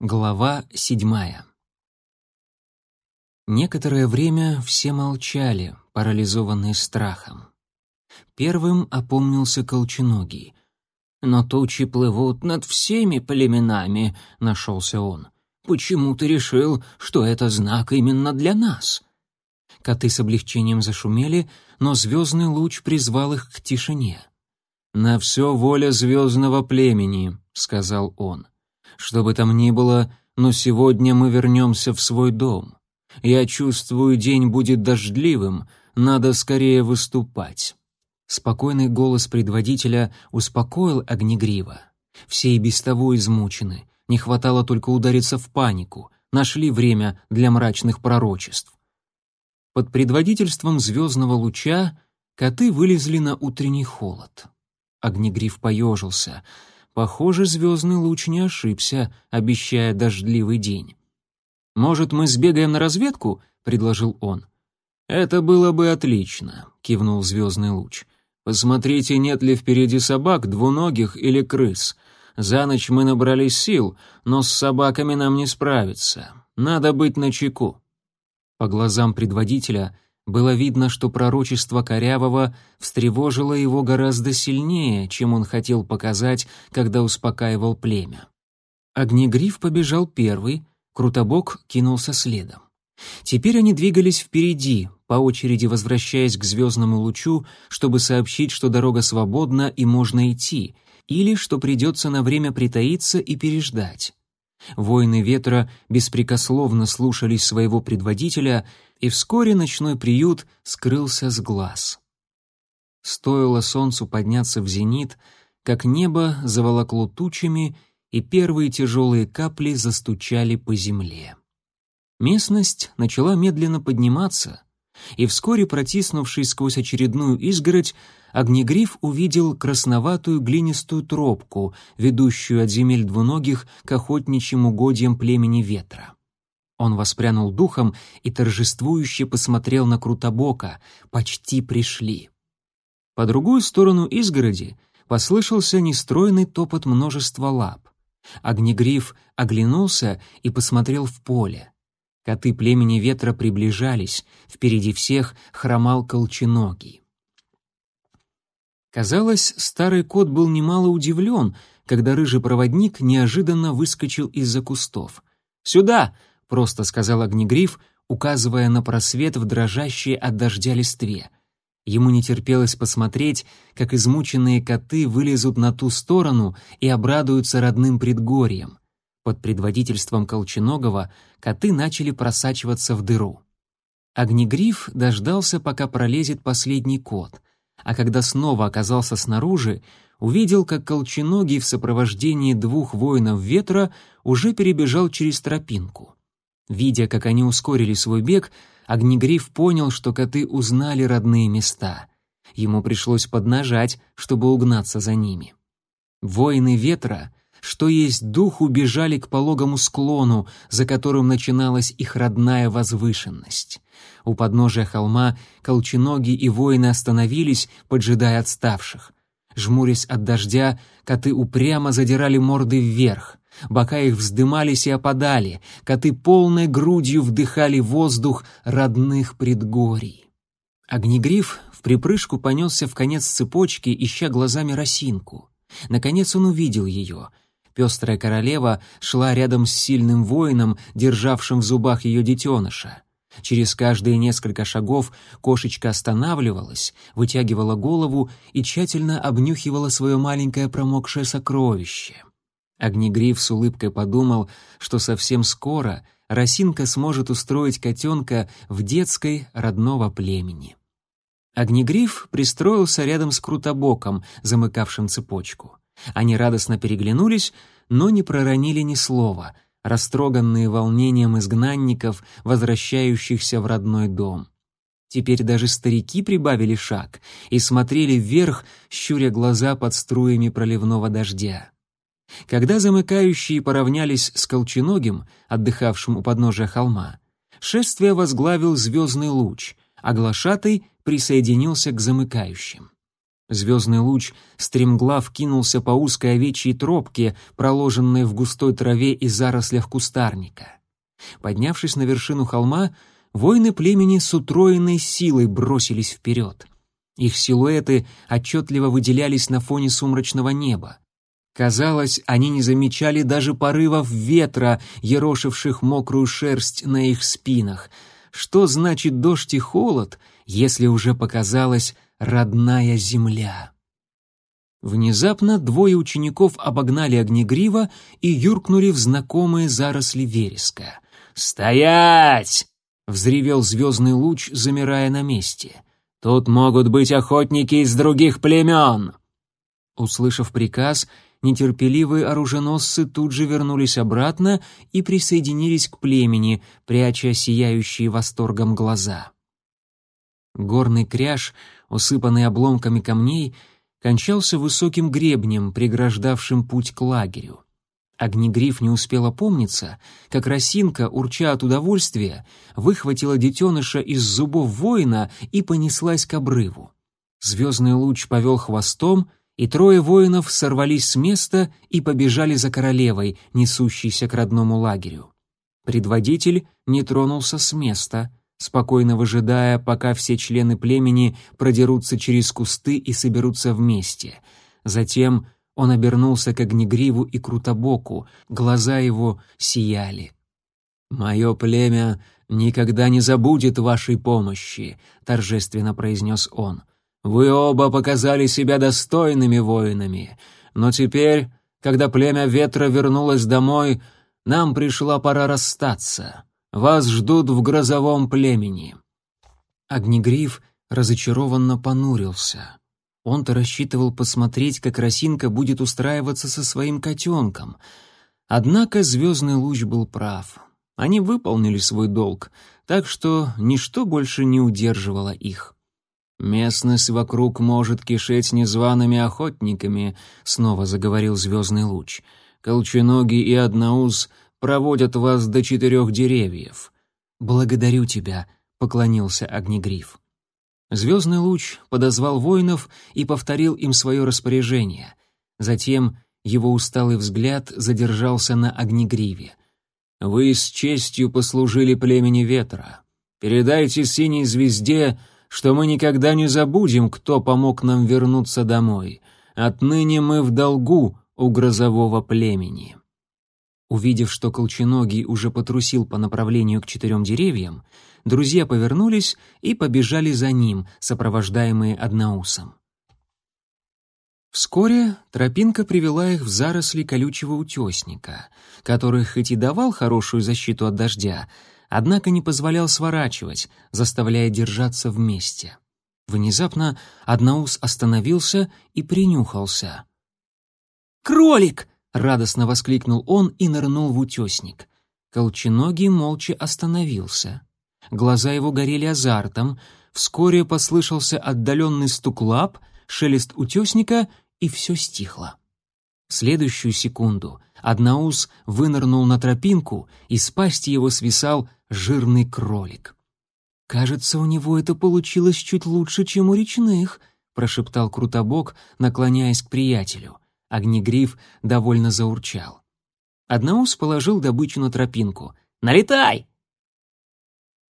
Глава седьмая. Некоторое время все молчали, парализованные страхом. Первым опомнился Колченогий. «Но тучи плывут над всеми племенами», — нашелся он. «Почему ты решил, что это знак именно для нас?» Коты с облегчением зашумели, но звездный луч призвал их к тишине. «На все воля звездного племени», — сказал он. Что бы там ни было, но сегодня мы вернемся в свой дом. Я чувствую, день будет дождливым, надо скорее выступать». Спокойный голос предводителя успокоил Огнегрива. Все и без того измучены, не хватало только удариться в панику, нашли время для мрачных пророчеств. Под предводительством звездного луча коты вылезли на утренний холод. Огнегриф поежился — Похоже, звездный луч не ошибся, обещая дождливый день. «Может, мы сбегаем на разведку?» — предложил он. «Это было бы отлично», — кивнул звездный луч. «Посмотрите, нет ли впереди собак, двуногих или крыс. За ночь мы набрались сил, но с собаками нам не справиться. Надо быть начеку». По глазам предводителя было видно, что пророчество Корявого встревожило его гораздо сильнее, чем он хотел показать, когда успокаивал племя. Огнегриф побежал первый, Крутобок кинулся следом. Теперь они двигались впереди, по очереди возвращаясь к звездному лучу, чтобы сообщить, что дорога свободна и можно идти, или что придется на время притаиться и переждать. Воины ветра беспрекословно слушались своего предводителя, и вскоре ночной приют скрылся с глаз. Стоило солнцу подняться в зенит, как небо заволокло тучами, и первые тяжелые капли застучали по земле. Местность начала медленно подниматься, и вскоре, протиснувшись сквозь очередную изгородь, Огнегриф увидел красноватую глинистую тропку, ведущую от земель двуногих к охотничьим угодьям племени ветра. Он воспрянул духом и торжествующе посмотрел на Крутобока. Почти пришли. По другую сторону изгороди послышался нестройный топот множества лап. Огнегриф оглянулся и посмотрел в поле. Коты племени ветра приближались, впереди всех хромал колченогий. Казалось, старый кот был немало удивлен, когда рыжий проводник неожиданно выскочил из-за кустов. «Сюда!» — просто сказал огнегриф, указывая на просвет в дрожащей от дождя листве. Ему не терпелось посмотреть, как измученные коты вылезут на ту сторону и обрадуются родным предгорьям. Под предводительством Колченогова коты начали просачиваться в дыру. Огнегриф дождался, пока пролезет последний кот — а когда снова оказался снаружи, увидел, как Колченогий в сопровождении двух воинов ветра уже перебежал через тропинку. Видя, как они ускорили свой бег, Огнегриф понял, что коты узнали родные места. Ему пришлось поднажать, чтобы угнаться за ними. Воины ветра, что есть дух, убежали к пологому склону, за которым начиналась их родная возвышенность. У подножия холма колченоги и воины остановились, поджидая отставших. Жмурясь от дождя, коты упрямо задирали морды вверх. Бока их вздымались и опадали, коты полной грудью вдыхали воздух родных предгорий. Огнегриф в припрыжку понесся в конец цепочки, ища глазами росинку. Наконец он увидел ее. Пестрая королева шла рядом с сильным воином, державшим в зубах ее детеныша. Через каждые несколько шагов кошечка останавливалась, вытягивала голову и тщательно обнюхивала свое маленькое промокшее сокровище. Огнегриф с улыбкой подумал, что совсем скоро Росинка сможет устроить котенка в детской родного племени. Огнегриф пристроился рядом с Крутобоком, замыкавшим цепочку. Они радостно переглянулись, но не проронили ни слова — растроганные волнением изгнанников, возвращающихся в родной дом. Теперь даже старики прибавили шаг и смотрели вверх, щуря глаза под струями проливного дождя. Когда замыкающие поравнялись с Колченогим, отдыхавшим у подножия холма, шествие возглавил звездный луч, а глашатый присоединился к замыкающим. Звездный луч стремглав кинулся по узкой овечьей тропке, проложенной в густой траве и зарослях кустарника. Поднявшись на вершину холма, воины племени с утроенной силой бросились вперед. Их силуэты отчетливо выделялись на фоне сумрачного неба. Казалось, они не замечали даже порывов ветра, ерошивших мокрую шерсть на их спинах. Что значит дождь и холод, если уже показалась родная земля? Внезапно двое учеников обогнали огнегрива и юркнули в знакомые заросли вереска. «Стоять!» — взревел звездный луч, замирая на месте. «Тут могут быть охотники из других племен!» Услышав приказ, нетерпеливые оруженосцы тут же вернулись обратно и присоединились к племени, пряча сияющие восторгом глаза. Горный кряж, усыпанный обломками камней, кончался высоким гребнем, преграждавшим путь к лагерю. Огнегриф не успел опомниться, как росинка, урча от удовольствия, выхватила детеныша из зубов воина и понеслась к обрыву. Звездный луч повел хвостом, и трое воинов сорвались с места и побежали за королевой, несущейся к родному лагерю. Предводитель не тронулся с места, спокойно выжидая, пока все члены племени продерутся через кусты и соберутся вместе. Затем он обернулся к Огнегриву и Крутобоку, глаза его сияли. «Мое племя никогда не забудет вашей помощи», — торжественно произнес он. — вы оба показали себя достойными воинами, но теперь, когда племя ветра вернулось домой, нам пришла пора расстаться. Вас ждут в грозовом племени». Огнегриф разочарованно понурился. Он-то рассчитывал посмотреть, как Росинка будет устраиваться со своим котенком. Однако звездный луч был прав. Они выполнили свой долг, так что ничто больше не удерживало их. «Местность вокруг может кишеть незваными охотниками», — снова заговорил звездный луч. «Колченогий и Одноуз проводят вас до четырех деревьев». «Благодарю тебя», — поклонился Огнегриф. Звездный луч подозвал воинов и повторил им свое распоряжение. Затем его усталый взгляд задержался на Огнегриве. «Вы с честью послужили племени ветра. Передайте синей звезде, что мы никогда не забудем, кто помог нам вернуться домой. Отныне мы в долгу у грозового племени». Увидев, что Колченогий уже потрусил по направлению к четырем деревьям, друзья повернулись и побежали за ним, сопровождаемые одноусом. Вскоре тропинка привела их в заросли колючего утесника, который хоть и давал хорошую защиту от дождя, однако не позволял сворачивать, заставляя держаться вместе. Внезапно Одноус остановился и принюхался. «Кролик!» — радостно воскликнул он и нырнул в утесник. Колченогий молча остановился. Глаза его горели азартом, вскоре послышался отдаленный стук лап, шелест утесника, и все стихло. В следующую секунду Одноус вынырнул на тропинку, и с пасти его свисал жирный кролик. «Кажется, у него это получилось чуть лучше, чем у речных», — прошептал Крутобок, наклоняясь к приятелю. Огнегриф довольно заурчал. Одноус положил добычу на тропинку. «Налетай!»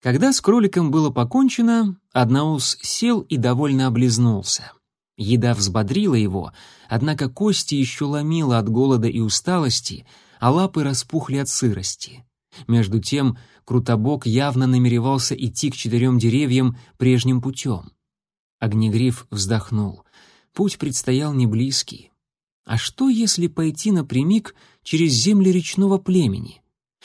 Когда с кроликом было покончено, Одноус сел и довольно облизнулся. Еда взбодрила его, однако кости еще ломило от голода и усталости, а лапы распухли от сырости. Между тем Крутобок явно намеревался идти к четырем деревьям прежним путем. Огнегриф вздохнул. Путь предстоял не близкий. А что, если пойти напрямик через земли речного племени?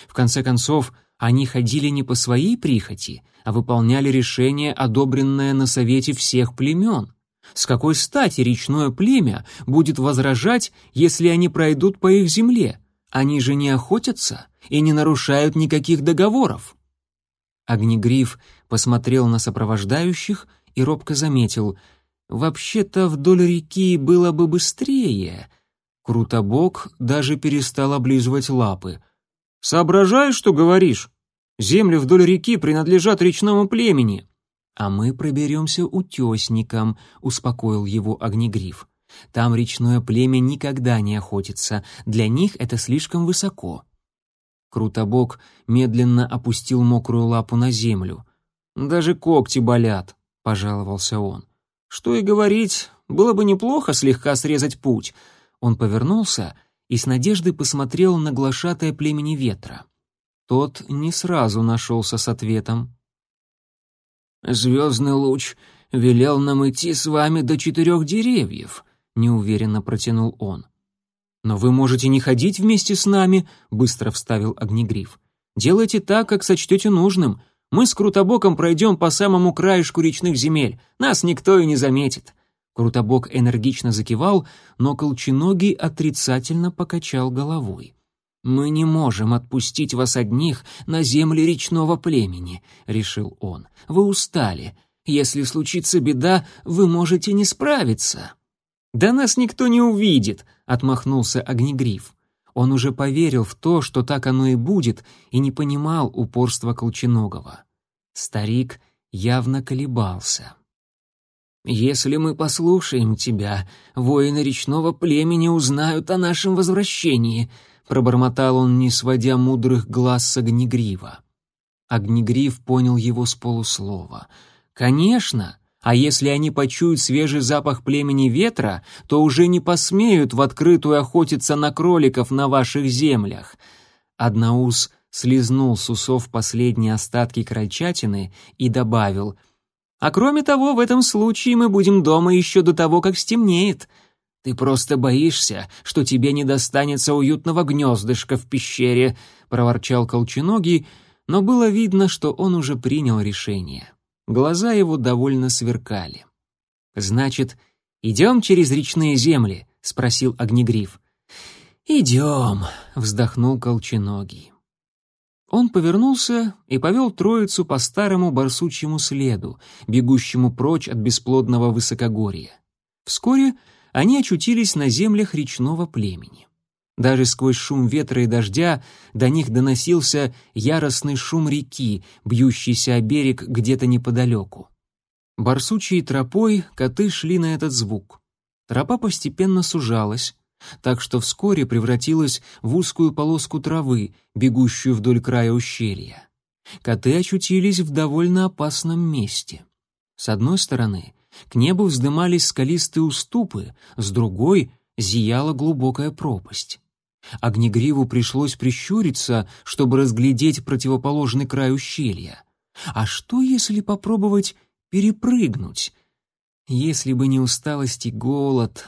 В конце концов, они ходили не по своей прихоти, а выполняли решение, одобренное на совете всех племен. С какой стати речное племя будет возражать, если они пройдут по их земле? Они же не охотятся и не нарушают никаких договоров. Огнегриф посмотрел на сопровождающих и робко заметил, «Вообще-то вдоль реки было бы быстрее». Крутобок даже перестал облизывать лапы. «Соображаешь, что говоришь? Земли вдоль реки принадлежат речному племени. «А мы проберемся утесником», — успокоил его Огнегриф. «Там речное племя никогда не охотится, для них это слишком высоко». Крутобок медленно опустил мокрую лапу на землю. «Даже когти болят», — пожаловался он. «Что и говорить, было бы неплохо слегка срезать путь». Он повернулся и с надеждой посмотрел на глашатое племени ветра. Тот не сразу нашелся с ответом. «Звездный луч велел нам идти с вами до четырех деревьев», — неуверенно протянул он. «Но вы можете не ходить вместе с нами», — быстро вставил Огнегриф. «Делайте так, как сочтете нужным. Мы с Крутобоком пройдем по самому краешку речных земель. Нас никто и не заметит». Крутобок энергично закивал, но Колченогий отрицательно покачал головой. «Мы не можем отпустить вас одних на земли речного племени», — решил он. «Вы устали. Если случится беда, вы можете не справиться». «Да нас никто не увидит», — отмахнулся Огнегриф. Он уже поверил в то, что так оно и будет, и не понимал упорства Колченогова. Старик явно колебался. «Если мы послушаем тебя, воины речного племени узнают о нашем возвращении», — пробормотал он, не сводя мудрых глаз с Огнегрива. Огнегрив понял его с полуслова. «Конечно!» А если они почуют свежий запах племени ветра, то уже не посмеют в открытую охотиться на кроликов на ваших землях. Одноус слезнул с усов последние остатки крольчатины и добавил, «А кроме того, в этом случае мы будем дома еще до того, как стемнеет. Ты просто боишься, что тебе не достанется уютного гнездышка в пещере», — проворчал Колченогий, но было видно, что он уже принял решение. Глаза его довольно сверкали. «Значит, идем через речные земли?» — спросил Огнегриф. «Идем», — вздохнул Колченогий. Он повернулся и повел троицу по старому барсучьему следу, бегущему прочь от бесплодного высокогорья. Вскоре они очутились на землях речного племени. Даже сквозь шум ветра и дождя до них доносился яростный шум реки, бьющийся о берег где-то неподалеку. Барсучьей тропой коты шли на этот звук. Тропа постепенно сужалась, так что вскоре превратилась в узкую полоску травы, бегущую вдоль края ущелья. Коты очутились в довольно опасном месте. С одной стороны, к небу вздымались скалистые уступы, с другой — зияла глубокая пропасть. Огнегриву пришлось прищуриться, чтобы разглядеть противоположный край ущелья. А что, если попробовать перепрыгнуть? Если бы не усталость и голод.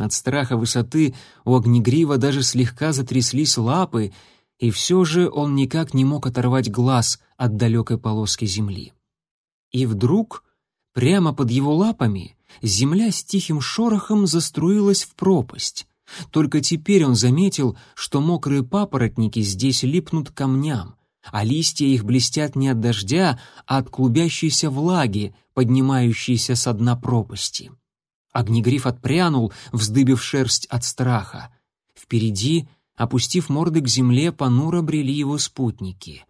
От страха высоты у Огнегрива даже слегка затряслись лапы, и все же он никак не мог оторвать глаз от далекой полоски земли. И вдруг, прямо под его лапами, земля с тихим шорохом заструилась в пропасть. Только теперь он заметил, что мокрые папоротники здесь липнут к камням, а листья их блестят не от дождя, а от клубящейся влаги, поднимающейся со дна пропасти. Огнегриф отпрянул, вздыбив шерсть от страха. Впереди, опустив морды к земле, понуро брели его спутники.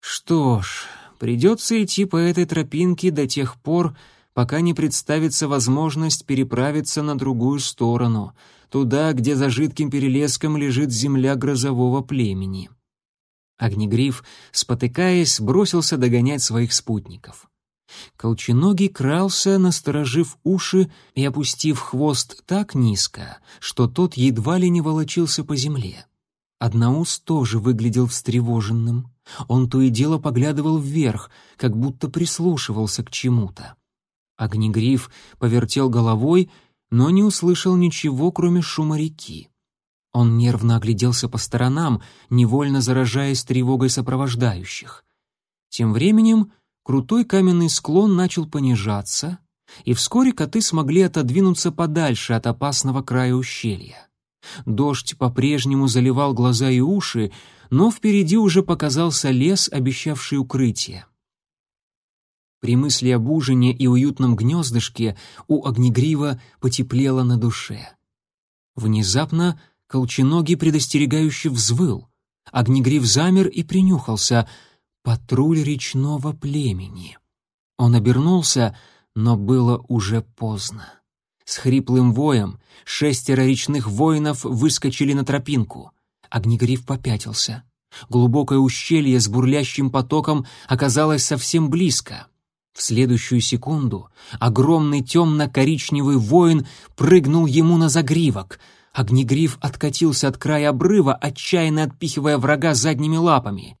Что ж, придется идти по этой тропинке до тех пор, пока не представится возможность переправиться на другую сторону — туда, где за жидким перелеском лежит земля грозового племени. Огнегриф, спотыкаясь, бросился догонять своих спутников. Колченогий крался, насторожив уши и опустив хвост так низко, что тот едва ли не волочился по земле. Одноус тоже выглядел встревоженным. Он то и дело поглядывал вверх, как будто прислушивался к чему-то. Огнегриф повертел головой но не услышал ничего, кроме шума реки. Он нервно огляделся по сторонам, невольно заражаясь тревогой сопровождающих. Тем временем крутой каменный склон начал понижаться, и вскоре коты смогли отодвинуться подальше от опасного края ущелья. Дождь по-прежнему заливал глаза и уши, но впереди уже показался лес, обещавший укрытие. При мысли об ужине и уютном гнездышке у Огнегрива потеплело на душе. Внезапно Колченогий предостерегающе взвыл. Огнегрив замер и принюхался. Патруль речного племени. Он обернулся, но было уже поздно. С хриплым воем шестеро речных воинов выскочили на тропинку. Огнегриф попятился. Глубокое ущелье с бурлящим потоком оказалось совсем близко. В следующую секунду огромный темно-коричневый воин прыгнул ему на загривок. Огнегриф откатился от края обрыва, отчаянно отпихивая врага задними лапами.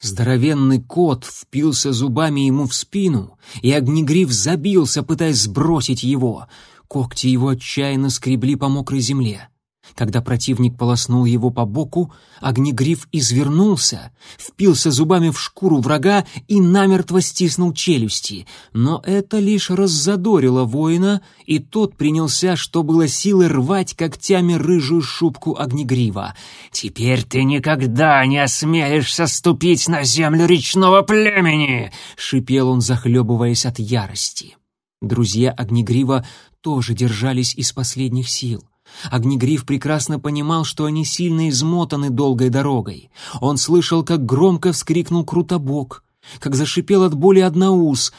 Здоровенный кот впился зубами ему в спину, и огнегриф забился, пытаясь сбросить его. Когти его отчаянно скребли по мокрой земле. Когда противник полоснул его по боку, огнегриф извернулся, впился зубами в шкуру врага и намертво стиснул челюсти. Но это лишь раззадорило воина, и тот принялся, что было силы, рвать когтями рыжую шубку огнегрива. «Теперь ты никогда не осмелишься ступить на землю речного племени!» — шипел он, захлебываясь от ярости. Друзья огнегрива тоже держались из последних сил. Огнегриф прекрасно понимал, что они сильно измотаны долгой дорогой. Он слышал, как громко вскрикнул Крутобок, как зашипел от боли одноус,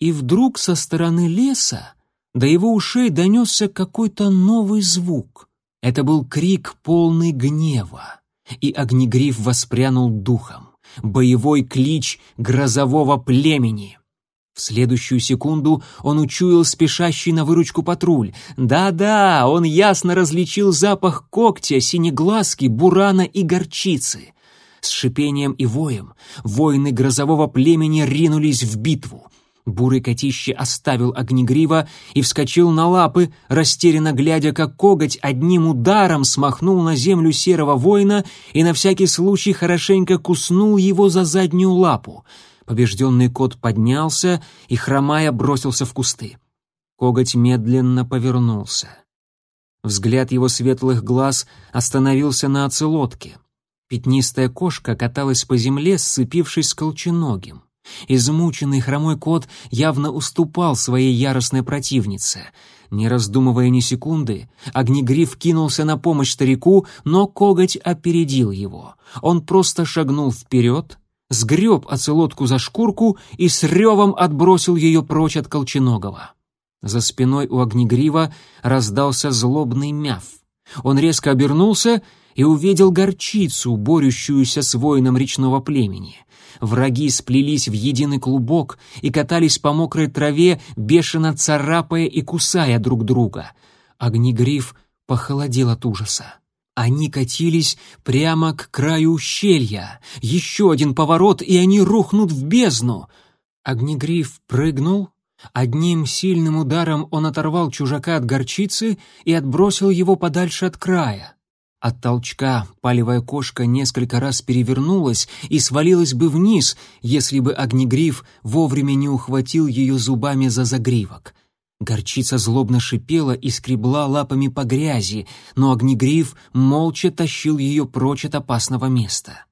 и вдруг со стороны леса до его ушей донесся какой-то новый звук. Это был крик полный гнева, и Огнегриф воспрянул духом. Боевой клич грозового племени — в следующую секунду он учуял спешащий на выручку патруль. Да-да, он ясно различил запах когтя, синеглазки, бурана и горчицы. С шипением и воем воины грозового племени ринулись в битву. Бурый котище оставил огнегрива и вскочил на лапы, растерянно глядя, как коготь одним ударом смахнул на землю серого воина и на всякий случай хорошенько куснул его за заднюю лапу — Побежденный кот поднялся и, хромая, бросился в кусты. Коготь медленно повернулся. Взгляд его светлых глаз остановился на оцелотке. Пятнистая кошка каталась по земле, сцепившись с колченогим. Измученный хромой кот явно уступал своей яростной противнице. Не раздумывая ни секунды, Огнегриф кинулся на помощь старику, но коготь опередил его. Он просто шагнул вперед, сгреб оцелотку за шкурку и с ревом отбросил ее прочь от Колченогова. За спиной у Огнегрива раздался злобный мяв. Он резко обернулся и увидел горчицу, борющуюся с воином речного племени. Враги сплелись в единый клубок и катались по мокрой траве, бешено царапая и кусая друг друга. Огнегриф похолодел от ужаса. Они катились прямо к краю ущелья. Еще один поворот, и они рухнут в бездну. Огнегриф прыгнул. Одним сильным ударом он оторвал чужака от горчицы и отбросил его подальше от края. От толчка палевая кошка несколько раз перевернулась и свалилась бы вниз, если бы огнегриф вовремя не ухватил ее зубами за загривок. Горчица злобно шипела и скребла лапами по грязи, но огнегриф молча тащил ее прочь от опасного места.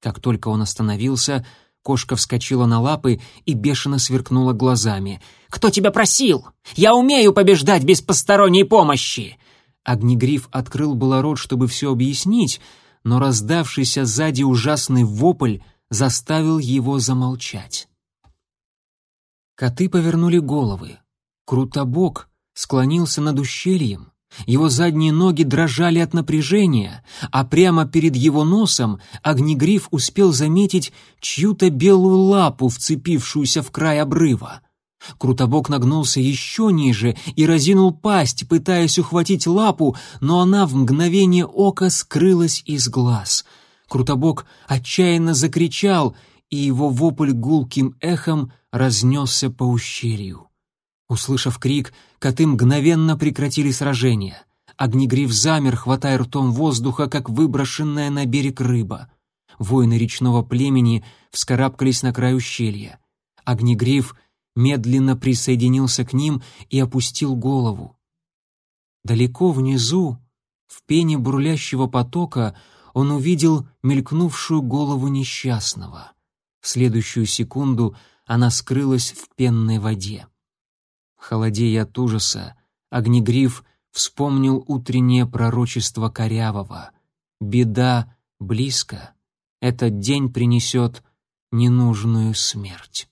Как только он остановился, кошка вскочила на лапы и бешено сверкнула глазами. «Кто тебя просил? Я умею побеждать без посторонней помощи!» Огнегриф открыл было рот, чтобы все объяснить, но раздавшийся сзади ужасный вопль заставил его замолчать. Коты повернули головы. Крутобок склонился над ущельем. Его задние ноги дрожали от напряжения, а прямо перед его носом огнегриф успел заметить чью-то белую лапу, вцепившуюся в край обрыва. Крутобок нагнулся еще ниже и разинул пасть, пытаясь ухватить лапу, но она в мгновение ока скрылась из глаз. Крутобок отчаянно закричал, и его вопль гулким эхом разнесся по ущелью. Услышав крик, коты мгновенно прекратили сражение. Огнегриф замер, хватая ртом воздуха, как выброшенная на берег рыба. Воины речного племени вскарабкались на край ущелья. Огнегриф медленно присоединился к ним и опустил голову. Далеко внизу, в пене бурлящего потока, он увидел мелькнувшую голову несчастного. В следующую секунду она скрылась в пенной воде. Холодея от ужаса, Огнегриф вспомнил утреннее пророчество Корявого. «Беда близко. Этот день принесет ненужную смерть».